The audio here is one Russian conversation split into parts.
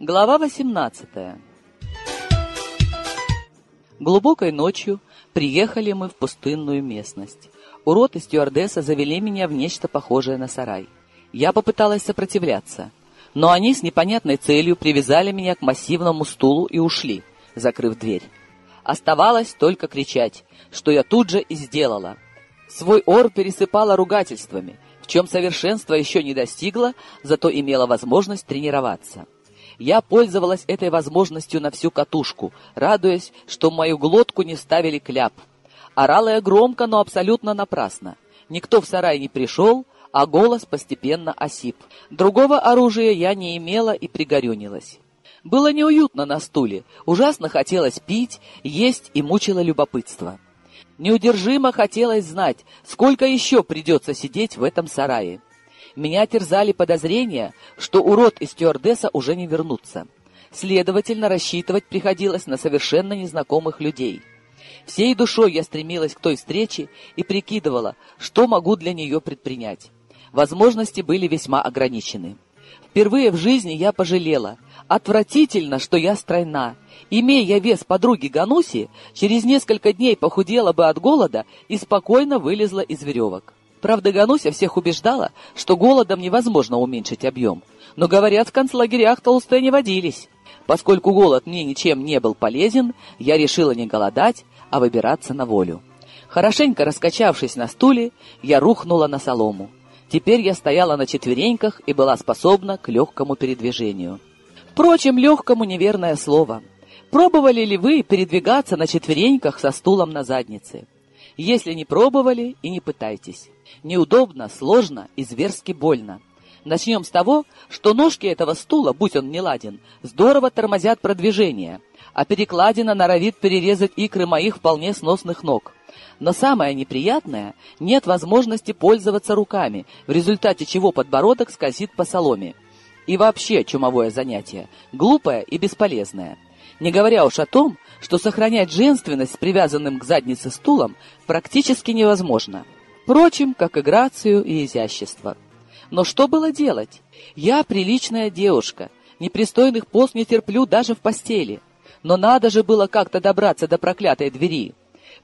Глава 18 Глубокой ночью приехали мы в пустынную местность. Урод и стюардесса завели меня в нечто похожее на сарай. Я попыталась сопротивляться, но они с непонятной целью привязали меня к массивному стулу и ушли, закрыв дверь. Оставалось только кричать, что я тут же и сделала. Свой ор пересыпала ругательствами, в чем совершенство еще не достигла, зато имела возможность тренироваться. Я пользовалась этой возможностью на всю катушку, радуясь, что в мою глотку не ставили кляп. Орала я громко, но абсолютно напрасно. Никто в сарай не пришел, а голос постепенно осип. Другого оружия я не имела и пригорюнилась. Было неуютно на стуле, ужасно хотелось пить, есть и мучило любопытство. Неудержимо хотелось знать, сколько еще придется сидеть в этом сарае. Меня терзали подозрения, что урод и стюардесса уже не вернутся. Следовательно, рассчитывать приходилось на совершенно незнакомых людей. Всей душой я стремилась к той встрече и прикидывала, что могу для нее предпринять. Возможности были весьма ограничены. Впервые в жизни я пожалела. Отвратительно, что я стройна. Имея я вес подруги Гануси, через несколько дней похудела бы от голода и спокойно вылезла из веревок. Правда, Гануся всех убеждала, что голодом невозможно уменьшить объем. Но, говорят, в концлагерях толстые не водились. Поскольку голод мне ничем не был полезен, я решила не голодать, а выбираться на волю. Хорошенько раскачавшись на стуле, я рухнула на солому. Теперь я стояла на четвереньках и была способна к легкому передвижению. Впрочем, легкому неверное слово. Пробовали ли вы передвигаться на четвереньках со стулом на заднице? Если не пробовали, и не пытайтесь. Неудобно, сложно и зверски больно. Начнем с того, что ножки этого стула, будь он не ладен, здорово тормозят продвижение, а перекладина норовит перерезать икры моих вполне сносных ног. Но самое неприятное — нет возможности пользоваться руками, в результате чего подбородок скользит по соломе. И вообще чумовое занятие, глупое и бесполезное. Не говоря уж о том, что сохранять женственность с привязанным к заднице стулом практически невозможно. Впрочем, как и грацию и изящество. Но что было делать? Я приличная девушка, непристойных пост не терплю даже в постели. Но надо же было как-то добраться до проклятой двери.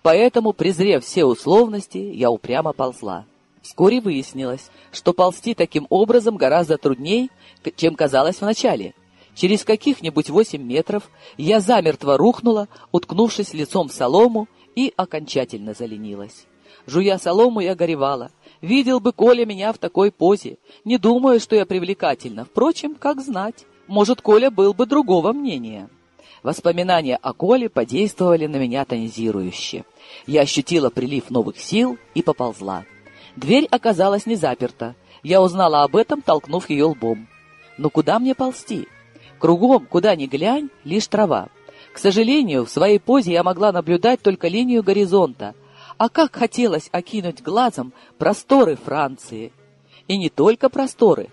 Поэтому, презрев все условности, я упрямо ползла. Вскоре выяснилось, что ползти таким образом гораздо трудней, чем казалось вначале. Через каких-нибудь восемь метров я замертво рухнула, уткнувшись лицом в солому, и окончательно заленилась. Жуя солому, я горевала. Видел бы Коля меня в такой позе. Не думаю, что я привлекательна. Впрочем, как знать. Может, Коля был бы другого мнения. Воспоминания о Коле подействовали на меня тонизирующе. Я ощутила прилив новых сил и поползла. Дверь оказалась не заперта. Я узнала об этом, толкнув ее лбом. Но куда мне ползти? Кругом, куда ни глянь, лишь трава. К сожалению, в своей позе я могла наблюдать только линию горизонта — а как хотелось окинуть глазом просторы Франции. И не только просторы.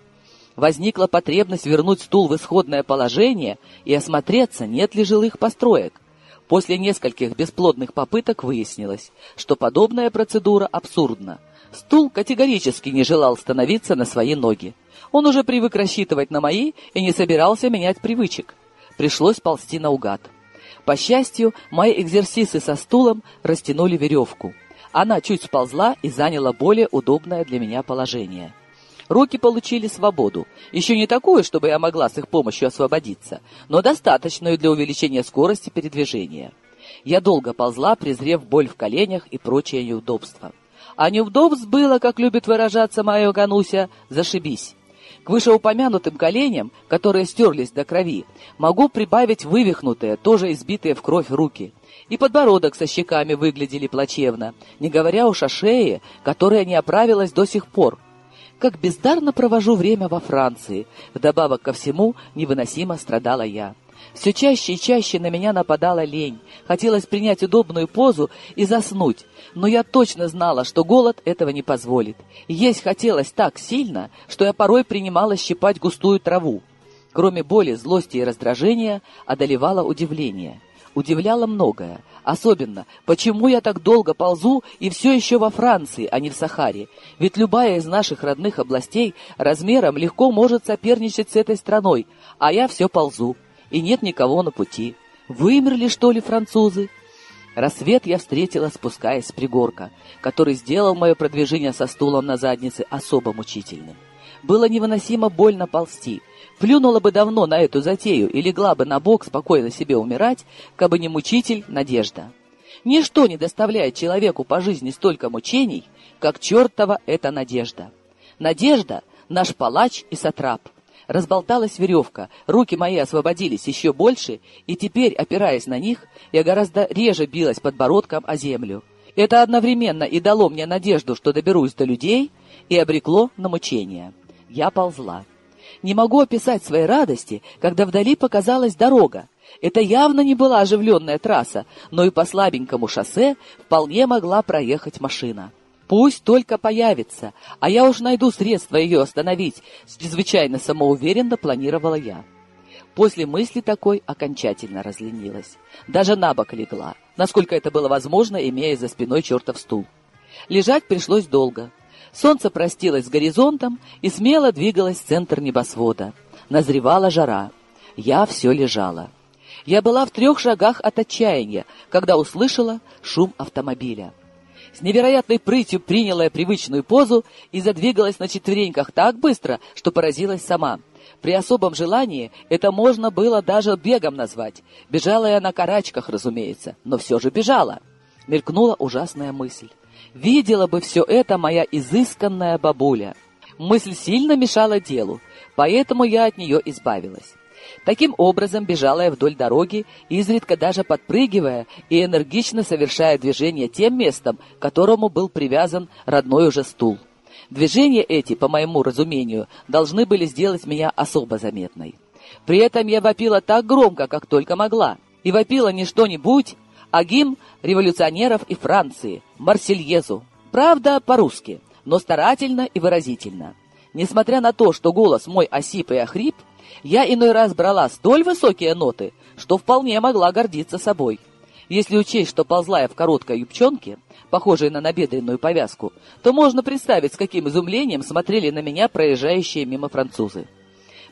Возникла потребность вернуть стул в исходное положение и осмотреться, нет ли жилых построек. После нескольких бесплодных попыток выяснилось, что подобная процедура абсурдна. Стул категорически не желал становиться на свои ноги. Он уже привык рассчитывать на мои и не собирался менять привычек. Пришлось ползти наугад. По счастью, мои экзерсисы со стулом растянули веревку. Она чуть сползла и заняла более удобное для меня положение. Руки получили свободу. Еще не такую, чтобы я могла с их помощью освободиться, но достаточную для увеличения скорости передвижения. Я долго ползла, презрев боль в коленях и прочие неудобства. А неудобств было, как любит выражаться моя Гануся, зашибись. К вышеупомянутым коленям, которые стерлись до крови, могу прибавить вывихнутые, тоже избитые в кровь руки. И подбородок со щеками выглядели плачевно, не говоря уж о шее, которая не оправилась до сих пор. Как бездарно провожу время во Франции. Вдобавок ко всему, невыносимо страдала я. Все чаще и чаще на меня нападала лень. Хотелось принять удобную позу и заснуть, но я точно знала, что голод этого не позволит. Есть хотелось так сильно, что я порой принимала щипать густую траву. Кроме боли, злости и раздражения, одолевало удивление. Удивляло многое, Особенно, почему я так долго ползу и все еще во Франции, а не в Сахаре? Ведь любая из наших родных областей размером легко может соперничать с этой страной, а я все ползу, и нет никого на пути. Вымерли, что ли, французы? Рассвет я встретила, спускаясь с пригорка, который сделал мое продвижение со стулом на заднице особо мучительным. Было невыносимо больно ползти. Плюнула бы давно на эту затею и легла бы на бок спокойно себе умирать, кабы не мучитель надежда. Ничто не доставляет человеку по жизни столько мучений, как чертова эта надежда. Надежда — наш палач и сатрап. Разболталась веревка, руки мои освободились еще больше, и теперь, опираясь на них, я гораздо реже билась подбородком о землю. Это одновременно и дало мне надежду, что доберусь до людей, и обрекло на мучения я ползла. Не могу описать своей радости, когда вдали показалась дорога. Это явно не была оживленная трасса, но и по слабенькому шоссе вполне могла проехать машина. Пусть только появится, а я уж найду средства ее остановить, чрезвычайно самоуверенно планировала я. После мысли такой окончательно разленилась. Даже на бок легла, насколько это было возможно, имея за спиной чертов стул. Лежать пришлось долго. Солнце простилось с горизонтом и смело двигалось в центр небосвода. Назревала жара. Я все лежала. Я была в трех шагах от отчаяния, когда услышала шум автомобиля. С невероятной прытью приняла я привычную позу и задвигалась на четвереньках так быстро, что поразилась сама. При особом желании это можно было даже бегом назвать. Бежала я на карачках, разумеется, но все же бежала. Мелькнула ужасная мысль. Видела бы все это моя изысканная бабуля. Мысль сильно мешала делу, поэтому я от нее избавилась. Таким образом бежала я вдоль дороги, изредка даже подпрыгивая и энергично совершая движения тем местом, к которому был привязан родной уже стул. Движения эти, по моему разумению, должны были сделать меня особо заметной. При этом я вопила так громко, как только могла. И вопила не что-нибудь, а гимн революционеров и Франции, Марсельезу. Правда, по-русски, но старательно и выразительно. Несмотря на то, что голос мой осип и охрип, я иной раз брала столь высокие ноты, что вполне могла гордиться собой. Если учесть, что ползла я в короткой юбчонке, похожей на набедренную повязку, то можно представить, с каким изумлением смотрели на меня проезжающие мимо французы.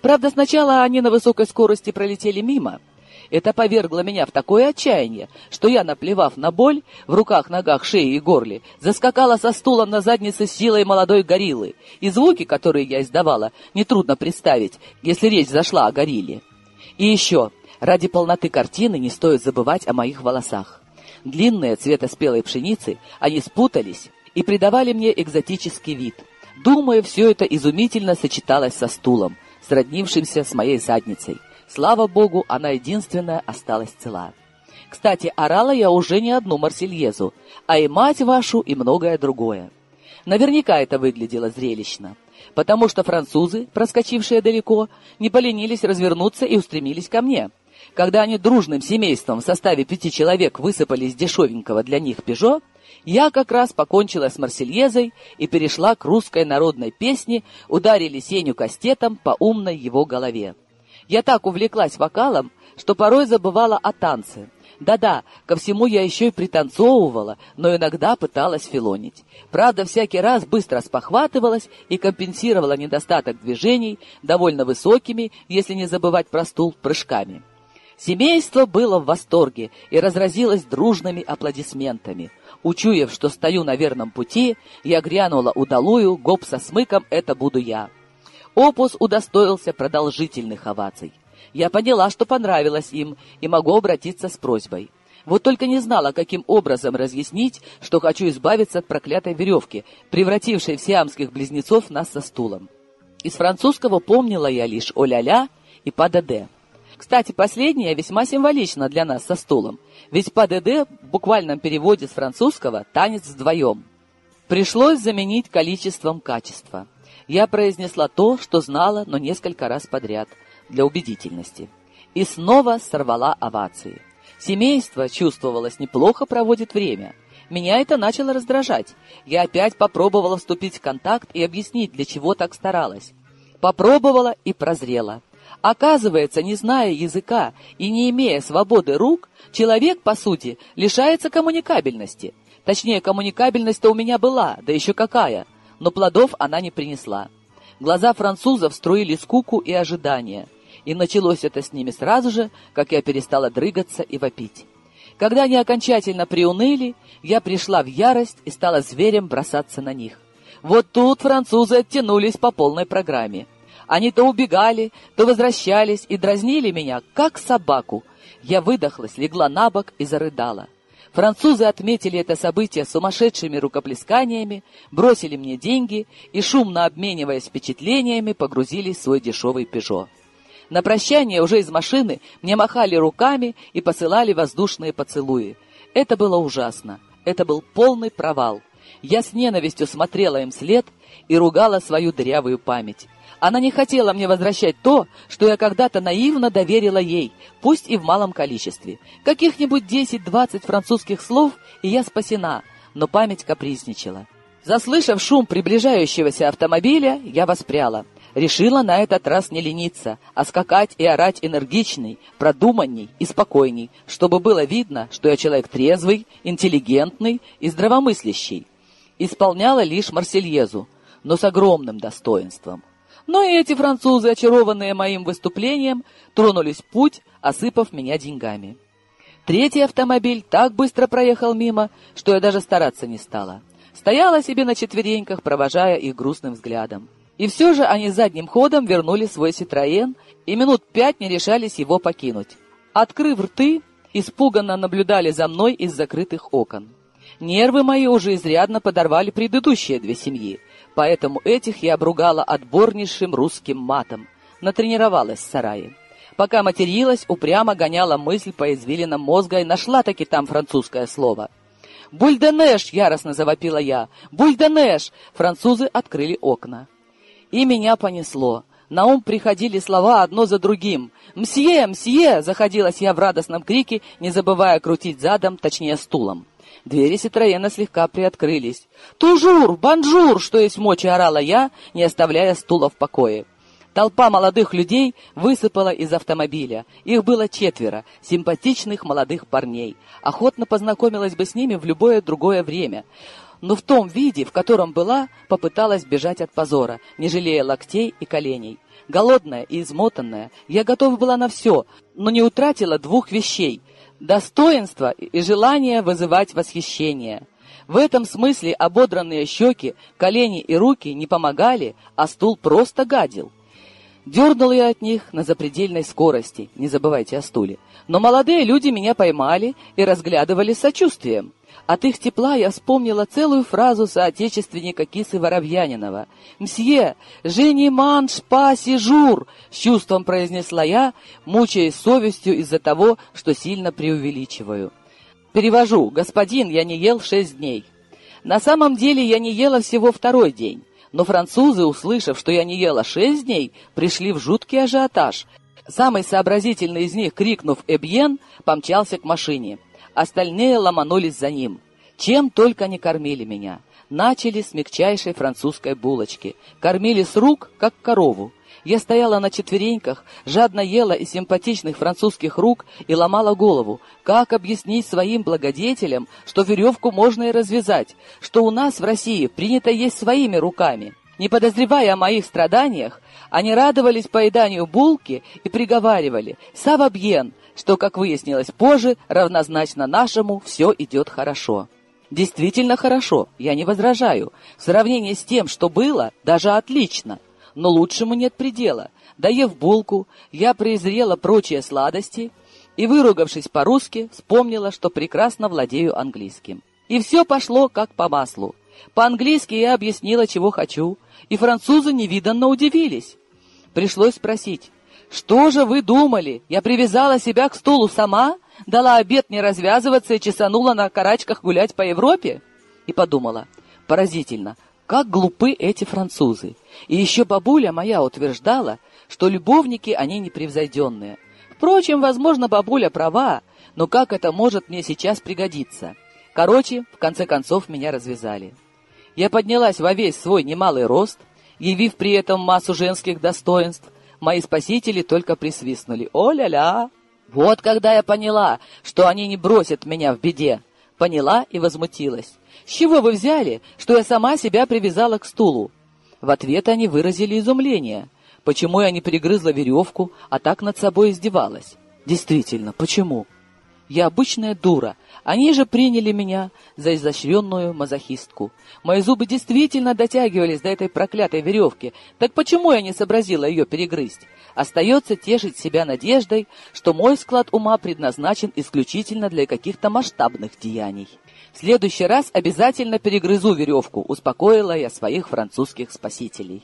Правда, сначала они на высокой скорости пролетели мимо — это повергло меня в такое отчаяние, что я, наплевав на боль в руках, ногах, шее и горле, заскакала со стула на заднице силой молодой гориллы, и звуки, которые я издавала, нетрудно представить, если речь зашла о горилле. И еще, ради полноты картины не стоит забывать о моих волосах. Длинные цвета спелой пшеницы, они спутались и придавали мне экзотический вид. Думаю, все это изумительно сочеталось со стулом, сроднившимся с моей задницей. Слава богу, она единственная осталась цела. Кстати, орала я уже не одну Марсельезу, а и мать вашу, и многое другое. Наверняка это выглядело зрелищно, потому что французы, проскочившие далеко, не поленились развернуться и устремились ко мне. Когда они дружным семейством в составе пяти человек высыпали из дешевенького для них «Пежо», я как раз покончила с Марсельезой и перешла к русской народной песне «Ударили Сеню кастетом по умной его голове». Я так увлеклась вокалом, что порой забывала о танце. Да-да, ко всему я еще и пританцовывала, но иногда пыталась филонить. Правда, всякий раз быстро спохватывалась и компенсировала недостаток движений довольно высокими, если не забывать про стул, прыжками. Семейство было в восторге и разразилось дружными аплодисментами. Учуяв, что стою на верном пути, я грянула удалую, гоп со смыком «это буду я». Опус удостоился продолжительных оваций. Я поняла, что понравилось им, и могу обратиться с просьбой. Вот только не знала, каким образом разъяснить, что хочу избавиться от проклятой веревки, превратившей в сиамских близнецов нас со стулом. Из французского помнила я лишь «О-ля-ля» и «Па-де-де». Кстати, последнее весьма символично для нас со стулом, ведь «Па-де-де» в буквальном переводе с французского «танец вдвоем». Пришлось заменить количеством качества я произнесла то, что знала, но несколько раз подряд, для убедительности. И снова сорвала овации. Семейство, чувствовалось, неплохо проводит время. Меня это начало раздражать. Я опять попробовала вступить в контакт и объяснить, для чего так старалась. Попробовала и прозрела. Оказывается, не зная языка и не имея свободы рук, человек, по сути, лишается коммуникабельности. Точнее, коммуникабельность-то у меня была, да еще какая, но плодов она не принесла. Глаза французов струили скуку и ожидание, и началось это с ними сразу же, как я перестала дрыгаться и вопить. Когда они окончательно приуныли, я пришла в ярость и стала зверем бросаться на них. Вот тут французы оттянулись по полной программе. Они то убегали, то возвращались и дразнили меня, как собаку. Я выдохлась, легла на бок и зарыдала. Французы отметили это событие сумасшедшими рукоплесканиями, бросили мне деньги и, шумно обмениваясь впечатлениями, погрузились в свой дешевый «Пежо». На прощание уже из машины мне махали руками и посылали воздушные поцелуи. Это было ужасно. Это был полный провал. Я с ненавистью смотрела им след и ругала свою дырявую память. Она не хотела мне возвращать то, что я когда-то наивно доверила ей, пусть и в малом количестве. Каких-нибудь 10-20 французских слов, и я спасена, но память капризничала. Заслышав шум приближающегося автомобиля, я воспряла. Решила на этот раз не лениться, а скакать и орать энергичней, продуманней и спокойней, чтобы было видно, что я человек трезвый, интеллигентный и здравомыслящий. Исполняла лишь Марсельезу, но с огромным достоинством. Но и эти французы, очарованные моим выступлением, тронулись в путь, осыпав меня деньгами. Третий автомобиль так быстро проехал мимо, что я даже стараться не стала. Стояла себе на четвереньках, провожая их грустным взглядом. И все же они задним ходом вернули свой Ситроен и минут пять не решались его покинуть. Открыв рты, испуганно наблюдали за мной из закрытых окон. Нервы мои уже изрядно подорвали предыдущие две семьи, поэтому этих я обругала отборнейшим русским матом. Натренировалась в сарае. Пока материлась, упрямо гоняла мысль по извилинам мозга и нашла таки там французское слово. «Boule de neige!» — яростно завопила я. «Boule de neige!» Французы открыли окна. И меня понесло. На ум приходили слова одно за другим. «Мсье! Мсье!» — заходилась я в радостном крике, не забывая крутить задом, точнее стулом. Двери Ситроена слегка приоткрылись. «Тужур! Бонжур!» — что есть мочи орала я, не оставляя стула в покое. Толпа молодых людей высыпала из автомобиля. Их было четверо, симпатичных молодых парней. Охотно познакомилась бы с ними в любое другое время. Но в том виде, в котором была, попыталась бежать от позора, не жалея локтей и коленей. Голодная и измотанная, я готова была на все, но не утратила двух вещей — достоинство и желание вызывать восхищение. В этом смысле ободранные щеки, колени и руки не помогали, а стул просто гадил. Дернул я от них на запредельной скорости, не забывайте о стуле. Но молодые люди меня поймали и разглядывали с сочувствием. От их тепла я вспомнила целую фразу соотечественника Кисы Воробьянинова. «Мсье, жени манш па сижур!» — с чувством произнесла я, мучаясь совестью из-за того, что сильно преувеличиваю. Перевожу. «Господин, я не ел шесть дней». На самом деле я не ела всего второй день. Но французы, услышав, что я не ела шесть дней, пришли в жуткий ажиотаж. Самый сообразительный из них, крикнув «Эбьен», помчался к машине. Остальные ломанулись за ним. Чем только не кормили меня. Начали с мягчайшей французской булочки. Кормили с рук, как корову. Я стояла на четвереньках, жадно ела из симпатичных французских рук и ломала голову, как объяснить своим благодетелям, что веревку можно и развязать, что у нас в России принято есть своими руками. Не подозревая о моих страданиях, они радовались поеданию булки и приговаривали «Савабьен», что, как выяснилось позже, равнозначно нашему «все идет хорошо». Действительно хорошо, я не возражаю. В сравнении с тем, что было, даже отлично. Но лучшему нет предела. Доев булку, я презрела прочие сладости и, выругавшись по-русски, вспомнила, что прекрасно владею английским. И все пошло как по маслу. По-английски я объяснила, чего хочу, и французы невиданно удивились. Пришлось спросить, «Что же вы думали? Я привязала себя к стулу сама, дала обед не развязываться и чесанула на карачках гулять по Европе?» И подумала, поразительно, как глупы эти французы. И еще бабуля моя утверждала, что любовники они непревзойденные. Впрочем, возможно, бабуля права, но как это может мне сейчас пригодиться? Короче, в конце концов, меня развязали. Я поднялась во весь свой немалый рост, явив при этом массу женских достоинств, Мои спасители только присвистнули. О-ля-ля! Вот когда я поняла, что они не бросят меня в беде. Поняла и возмутилась. С чего вы взяли, что я сама себя привязала к стулу? В ответ они выразили изумление. Почему я не перегрызла веревку, а так над собой издевалась? Действительно, почему? Я обычная дура. Они же приняли меня за изощренную мазохистку. Мои зубы действительно дотягивались до этой проклятой веревки. Так почему я не сообразила ее перегрызть? Остается тешить себя надеждой, что мой склад ума предназначен исключительно для каких-то масштабных деяний. В следующий раз обязательно перегрызу веревку, успокоила я своих французских спасителей.